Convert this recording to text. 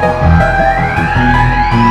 Música